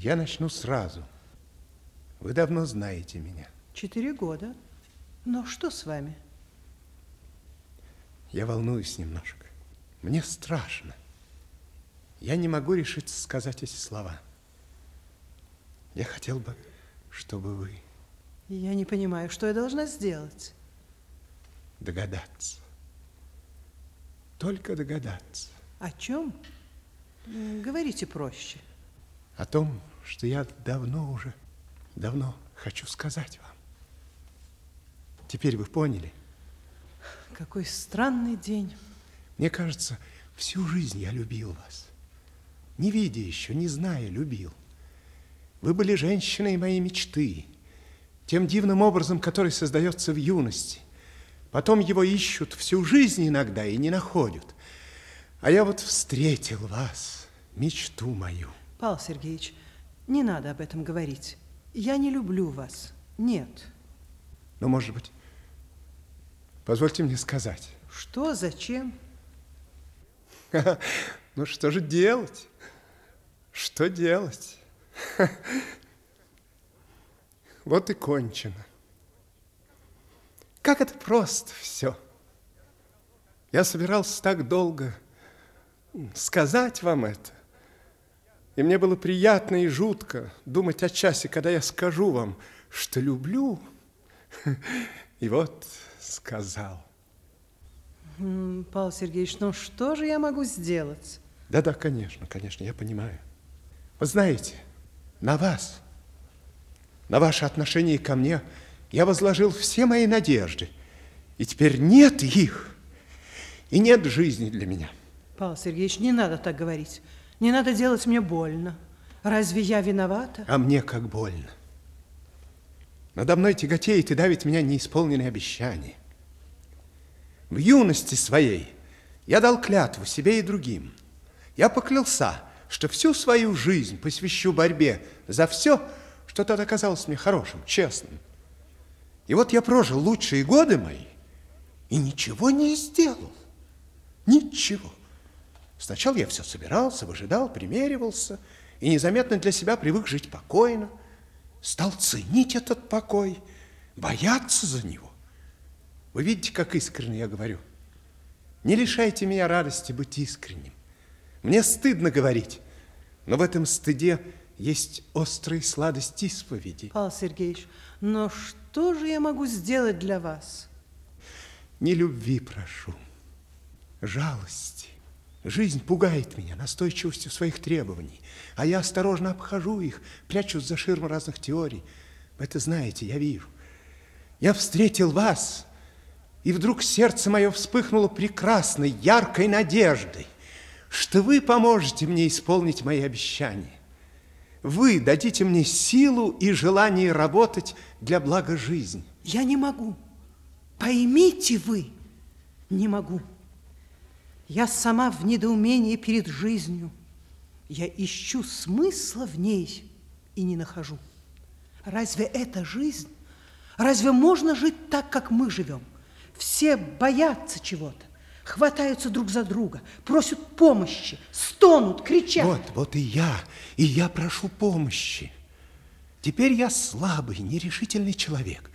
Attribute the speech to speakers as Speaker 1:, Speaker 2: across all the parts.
Speaker 1: Я начну сразу. Вы давно знаете меня.
Speaker 2: Четыре года. Но что с вами?
Speaker 1: Я волнуюсь немножко. Мне страшно. Я не могу решиться сказать эти слова. Я хотел бы, чтобы вы
Speaker 2: Я не понимаю, что я должна сделать.
Speaker 1: догадаться. Только догадаться
Speaker 2: О чем? Говорите проще.
Speaker 1: о том, что я давно уже, давно хочу сказать вам. Теперь вы поняли?
Speaker 2: Какой странный день.
Speaker 1: Мне кажется, всю жизнь я любил вас. Не видя еще, не зная, любил. Вы были женщиной моей мечты, тем дивным образом, который создается в юности. Потом его ищут всю жизнь иногда и не находят. А я вот встретил вас, мечту мою.
Speaker 2: Павел Сергеевич, не надо об этом говорить. Я не люблю вас. Нет.
Speaker 1: Но, может быть, позвольте мне сказать.
Speaker 2: Что, зачем?
Speaker 1: Ну, что же делать? Что делать? Вот и кончено. Как это просто все. Я собирался так долго сказать вам это. И мне было приятно и жутко думать о часе, когда я скажу вам, что люблю. И вот сказал.
Speaker 2: Павел Сергеевич, ну что же я могу сделать?
Speaker 1: Да-да, конечно, конечно, я понимаю. Вы знаете, на вас, на ваше отношение ко мне я возложил все мои надежды. И теперь нет их, и нет жизни для меня.
Speaker 2: Павел Сергеевич, не надо так говорить. Не надо делать мне больно. Разве я виновата?
Speaker 1: А мне как больно. Надо мной тяготеет и давит меня неисполненные обещания. В юности своей я дал клятву себе и другим. Я поклялся, что всю свою жизнь посвящу борьбе за все, что тогда казалось мне хорошим, честным. И вот я прожил лучшие годы мои и ничего не сделал. Ничего. Сначала я все собирался, выжидал, примеривался и незаметно для себя привык жить покойно. Стал ценить этот покой, бояться за него. Вы видите, как искренне я говорю. Не лишайте меня радости быть искренним. Мне стыдно говорить, но в этом стыде есть острая сладость исповеди.
Speaker 2: Павел Сергеевич, но что же я могу сделать для вас?
Speaker 1: Не любви прошу, жалости. Жизнь пугает меня настойчивостью своих требований, а я осторожно обхожу их, прячусь за ширму разных теорий. Вы это знаете, я вижу. Я встретил вас, и вдруг сердце мое вспыхнуло прекрасной, яркой надеждой, что вы поможете мне исполнить мои обещания. Вы дадите мне силу и желание работать для блага жизни.
Speaker 2: Я не могу. Поймите вы, не могу. Я сама в недоумении перед жизнью. Я ищу смысла в ней и не нахожу. Разве это жизнь? Разве можно жить так, как мы живем? Все боятся чего-то, хватаются друг за друга, просят помощи, стонут, кричат.
Speaker 1: Вот, вот и я, и я прошу помощи. Теперь я слабый, нерешительный человек.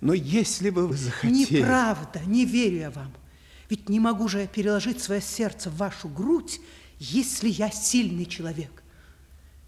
Speaker 1: Но если бы вы захотели...
Speaker 2: Неправда, не верю я вам. Ведь не могу же я переложить свое сердце в вашу грудь, если я сильный человек.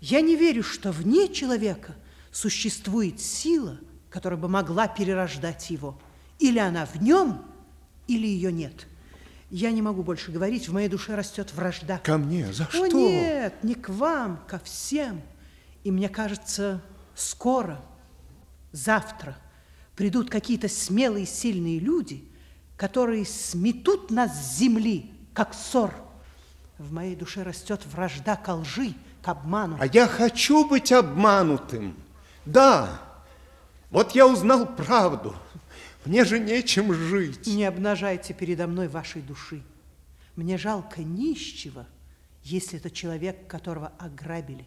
Speaker 2: Я не верю, что вне человека существует сила, которая бы могла перерождать его. Или она в нем, или ее нет. Я не могу больше говорить, в моей душе растет вражда.
Speaker 1: Ко мне? За
Speaker 2: О,
Speaker 1: что?
Speaker 2: нет, не к вам, ко всем. И мне кажется, скоро, завтра придут какие-то смелые, сильные люди, которые сметут нас с земли, как ссор. В моей душе растет вражда ко лжи, к обману.
Speaker 1: А я хочу быть обманутым. Да, вот я узнал правду. Мне же нечем жить.
Speaker 2: Не обнажайте передо мной вашей души. Мне жалко нищего, если это человек, которого ограбили.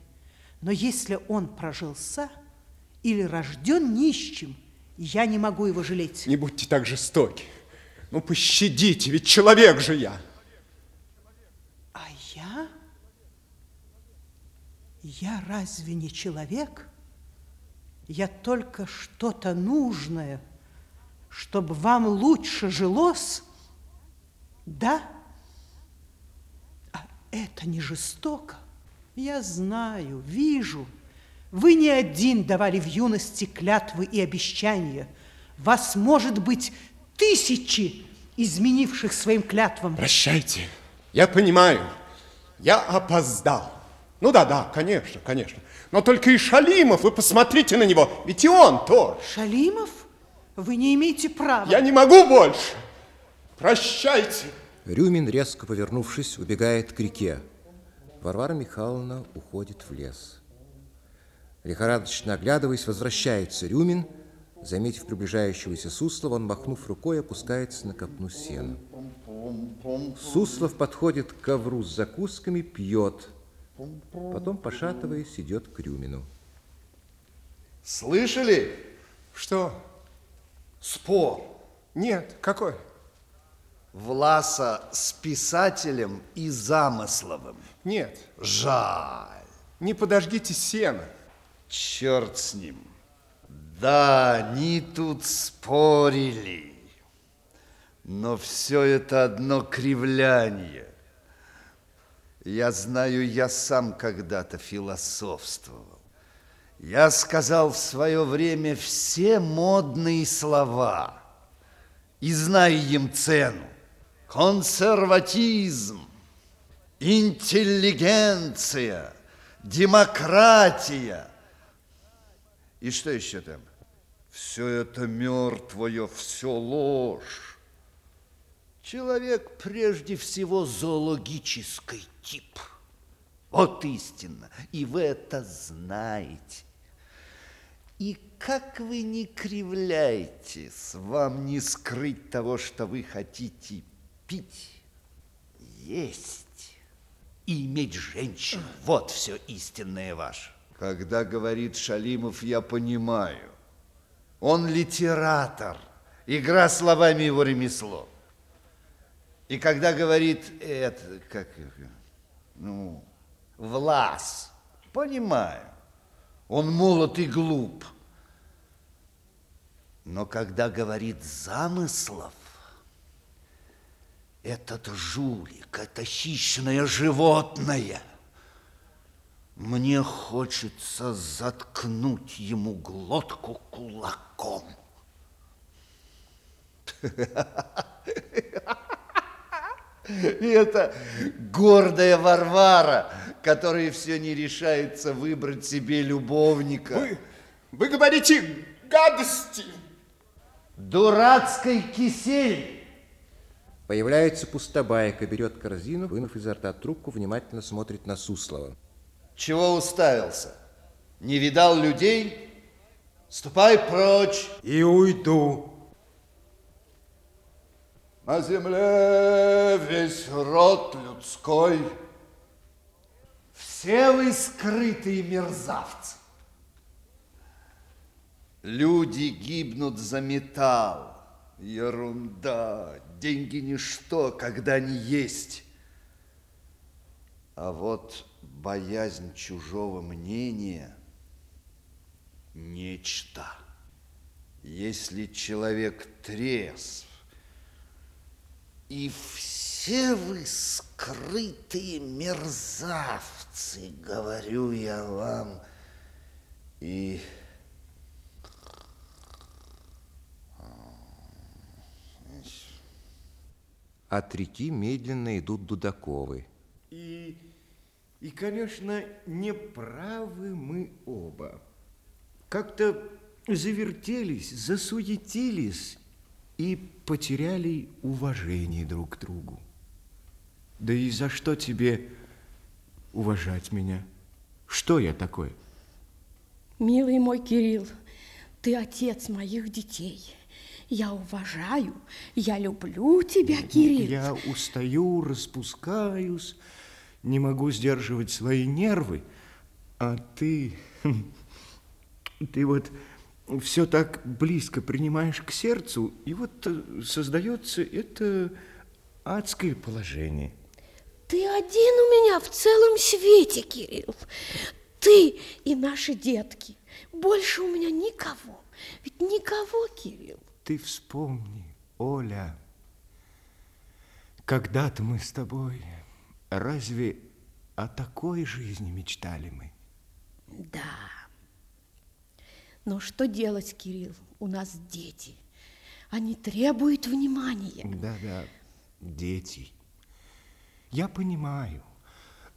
Speaker 2: Но если он прожился или рожден нищим, я не могу его жалеть.
Speaker 1: Не будьте так жестоки. Ну, пощадите, ведь человек же я.
Speaker 2: А я? Я разве не человек? Я только что-то нужное, чтобы вам лучше жилось? Да? А это не жестоко? Я знаю, вижу. Вы не один давали в юности клятвы и обещания. Вас, может быть, тысячи, изменивших своим клятвам.
Speaker 1: Прощайте. Я понимаю. Я опоздал. Ну да, да, конечно, конечно. Но только и Шалимов, вы посмотрите на него, ведь и он тоже.
Speaker 2: Шалимов? Вы не имеете права.
Speaker 1: Я не могу больше. Прощайте.
Speaker 3: Рюмин, резко повернувшись, убегает к реке. Варвара Михайловна уходит в лес. Лихорадочно оглядываясь, возвращается Рюмин. Заметив приближающегося Суслова, он, махнув рукой, опускается на копну сена. Суслов подходит к ковру с закусками, пьет. Потом, пошатываясь, идет к Рюмину.
Speaker 4: Слышали?
Speaker 1: Что?
Speaker 4: Спор
Speaker 1: Нет, какой?
Speaker 4: Власа с писателем и Замысловым.
Speaker 1: Нет,
Speaker 4: Жаль.
Speaker 1: не подожгите сена.
Speaker 4: Черт с ним. Да, они тут спорили. Но все это одно кривляние. Я знаю, я сам когда-то философствовал. Я сказал в свое время все модные слова и знаю им цену. Консерватизм, интеллигенция, демократия. И что еще там? Все это мертвое, все ложь. Человек прежде всего зоологический тип. Вот истина. И вы это знаете. И как вы не кривляетесь, вам не скрыть того, что вы хотите пить, есть и иметь женщину. Вот все истинное ваше. Когда говорит Шалимов, я понимаю. Он литератор. Игра словами его ремесло. И когда говорит это, как, ну, Влас, понимаю, он молод и глуп. Но когда говорит замыслов, этот жулик, это хищное животное, мне хочется заткнуть ему глотку кулаком. И это гордая Варвара, которая все не решается выбрать себе любовника.
Speaker 1: Вы, вы говорите гадости.
Speaker 4: Дурацкий кисель.
Speaker 3: Появляется пустобайка, берет корзину, вынув изо рта трубку, внимательно смотрит на Суслова.
Speaker 4: Чего уставился? Не видал людей? Ступай прочь.
Speaker 1: И уйду.
Speaker 4: На земле весь род людской. Все вы скрытые мерзавцы. Люди гибнут за металл. Ерунда. Деньги ничто, когда они есть. А вот боязнь чужого мнения – нечто. Если человек трезв, и все вы скрытые мерзавцы, говорю я вам, и...
Speaker 3: От реки медленно идут Дудаковы.
Speaker 5: И, конечно, не правы мы оба. Как-то завертелись, засуетились и потеряли уважение друг к другу. Да и за что тебе уважать меня? Что я такой?
Speaker 6: Милый мой Кирилл, ты отец моих детей. Я уважаю, я люблю тебя, Кирилл.
Speaker 5: Я устаю, распускаюсь, не могу сдерживать свои нервы, а ты... Ты вот все так близко принимаешь к сердцу, и вот э, создается это адское положение.
Speaker 6: Ты один у меня в целом свете, Кирилл. ты и наши детки. Больше у меня никого. Ведь никого, Кирилл.
Speaker 5: Ты вспомни, Оля, когда-то мы с тобой, разве о такой жизни мечтали мы?
Speaker 6: Да. Но что делать, Кирилл? У нас дети. Они требуют внимания.
Speaker 5: Да-да, дети. Я понимаю,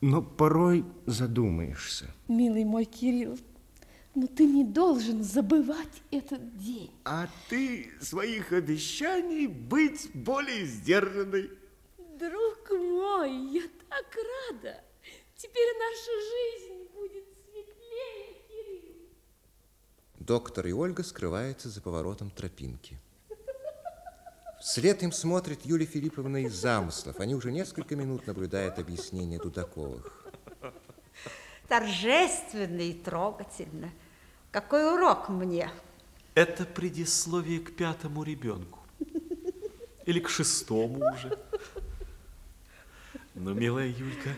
Speaker 5: но порой задумаешься.
Speaker 6: Милый мой Кирилл, но ты не должен забывать этот день.
Speaker 5: А ты своих обещаний быть более сдержанной.
Speaker 6: Мой, я так рада. Теперь наша жизнь будет светлее, Кирилл.
Speaker 3: Доктор и Ольга скрываются за поворотом тропинки. Вслед им смотрит Юлия Филипповна из замыслов. Они уже несколько минут наблюдают объяснение Дудаковых.
Speaker 7: торжественно и трогательно. Какой урок мне?
Speaker 8: Это предисловие к пятому ребенку. Или к шестому уже. Ну, милая Юлька,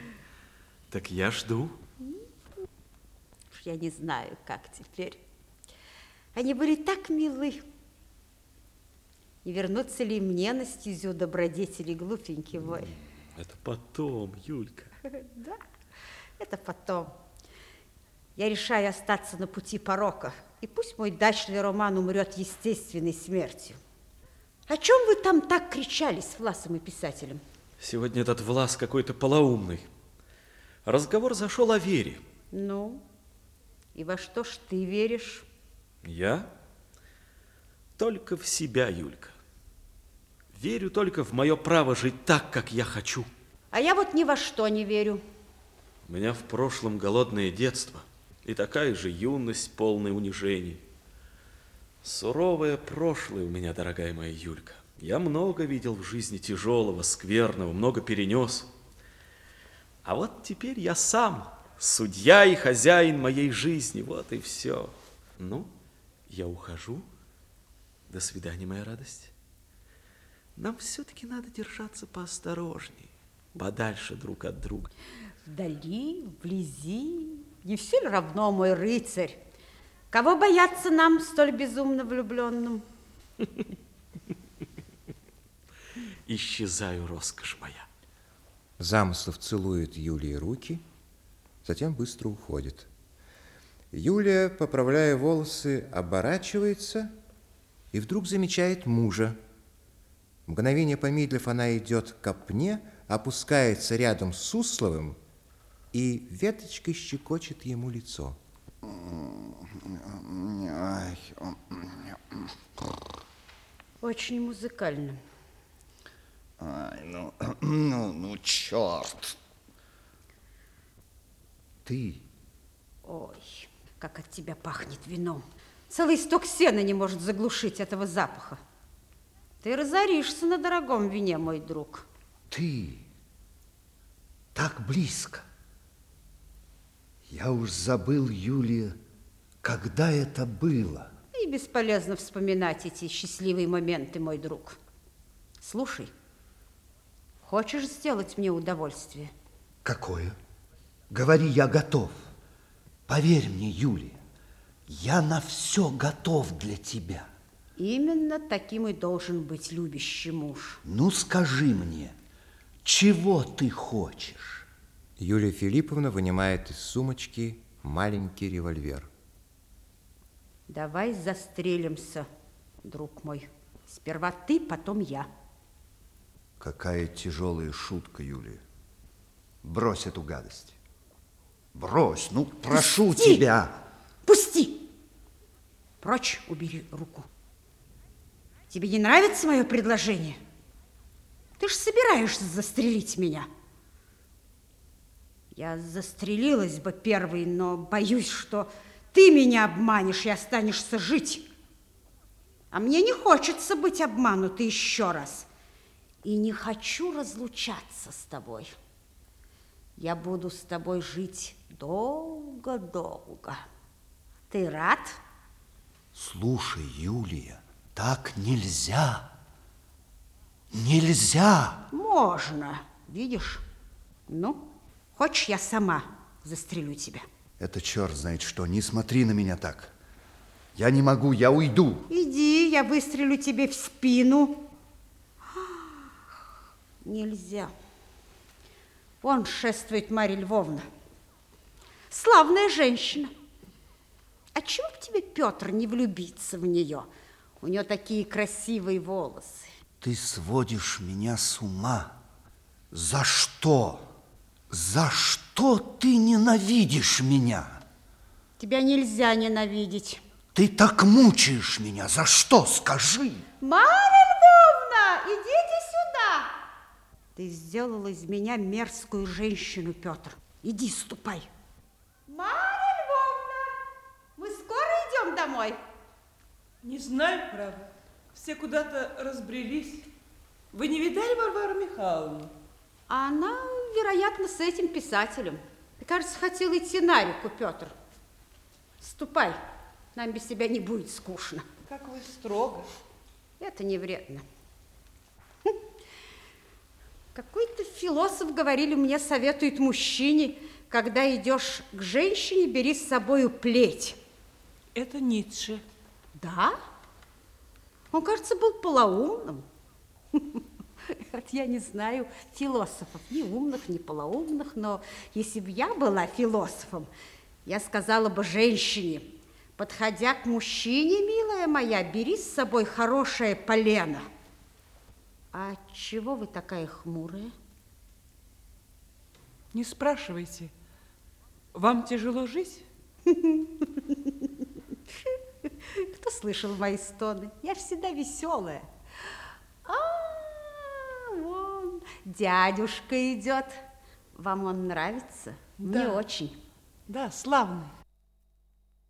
Speaker 8: так я жду.
Speaker 7: Уж Я не знаю, как теперь. Они были так милы. Не вернутся ли мне на стезю добродетели глупенький мой?
Speaker 8: Это потом, Юлька.
Speaker 7: Да, это потом. Я решаю остаться на пути порока, и пусть мой дачный роман умрет естественной смертью. О чем вы там так кричали с Власом и писателем?
Speaker 8: Сегодня этот Влас какой-то полоумный. Разговор зашел о вере.
Speaker 7: Ну, и во что ж ты веришь?
Speaker 8: Я? Только в себя, Юлька. Верю только в мое право жить так, как я хочу.
Speaker 7: А я вот ни во что не верю.
Speaker 8: У меня в прошлом голодное детство и такая же юность, полная унижений. Суровое прошлое у меня, дорогая моя Юлька. Я много видел в жизни тяжелого, скверного, много перенес. А вот теперь я сам судья и хозяин моей жизни, вот и все. Ну, я ухожу. До свидания, моя радость. Нам все-таки надо держаться поосторожней, подальше друг от друга.
Speaker 7: Вдали, вблизи, не все ли равно, мой рыцарь? Кого бояться нам, столь безумно влюбленным?
Speaker 8: Исчезаю, роскошь моя.
Speaker 3: Замыслов целует Юлии руки, затем быстро уходит. Юлия, поправляя волосы, оборачивается и вдруг замечает мужа. Мгновение помедлив, она идет к копне, опускается рядом с Сусловым и веточкой щекочет ему лицо.
Speaker 7: Очень музыкально.
Speaker 4: Ай, ну, ну, ну, черт.
Speaker 5: Ты
Speaker 7: Ой, как от тебя пахнет вином. Целый сток сена не может заглушить этого запаха. Ты разоришься на дорогом вине, мой друг.
Speaker 4: Ты так близко. Я уж забыл, Юлия, когда это было.
Speaker 7: И бесполезно вспоминать эти счастливые моменты, мой друг. Слушай, хочешь сделать мне удовольствие?
Speaker 4: Какое? Говори, я готов. Поверь мне, Юлия, я на все готов для тебя.
Speaker 7: Именно таким и должен быть любящий муж.
Speaker 4: Ну, скажи мне, чего ты хочешь?
Speaker 3: Юлия Филипповна вынимает из сумочки маленький револьвер.
Speaker 7: Давай застрелимся, друг мой. Сперва ты, потом я.
Speaker 4: Какая тяжелая шутка, Юлия. Брось эту гадость. Брось, ну, прошу
Speaker 7: Пусти!
Speaker 4: тебя.
Speaker 7: Пусти! Прочь убери руку. Тебе не нравится мое предложение? Ты ж собираешься застрелить меня. Я застрелилась бы первой, но боюсь, что ты меня обманешь и останешься жить. А мне не хочется быть обманутой еще раз. И не хочу разлучаться с тобой. Я буду с тобой жить долго-долго. Ты рад?
Speaker 4: Слушай, Юлия, так нельзя. Нельзя.
Speaker 7: Можно, видишь? Ну, хочешь, я сама застрелю тебя?
Speaker 4: Это черт знает что. Не смотри на меня так. Я не могу, я уйду.
Speaker 7: Иди, я выстрелю тебе в спину. Нельзя. Вон шествует Марья Львовна. Славная женщина. А чего к тебе, Петр, не влюбиться в нее? У нее такие красивые волосы.
Speaker 4: Ты сводишь меня с ума. За что? За что ты ненавидишь меня?
Speaker 7: Тебя нельзя ненавидеть.
Speaker 4: Ты так мучаешь меня. За что? Скажи.
Speaker 7: Марья Ты сделал из меня мерзкую женщину, Петр. Иди, ступай. Марья Львовна, мы скоро идем домой?
Speaker 2: Не знаю, право. Все куда-то разбрелись. Вы не видали Варвару Михайловну?
Speaker 7: Она, вероятно, с этим писателем. Ты, кажется, хотел идти на реку, Петр. Ступай, нам без тебя не будет скучно.
Speaker 2: Как вы строго.
Speaker 7: Это не вредно. Какой-то философ, говорили мне, советует мужчине, когда идешь к женщине, бери с собою плеть.
Speaker 2: Это Ницше.
Speaker 7: Да? Он, кажется, был полоумным. Я не знаю философов, ни умных, ни полоумных, но если бы я была философом, я сказала бы женщине, подходя к мужчине, милая моя, бери с собой хорошее полено. А чего вы такая хмурая?
Speaker 2: Не спрашивайте. Вам тяжело жить?
Speaker 7: Кто слышал мои стоны? Я всегда веселая. А, вон, дядюшка идет. Вам он нравится? Мне
Speaker 2: Да.
Speaker 7: очень.
Speaker 2: Да, славный.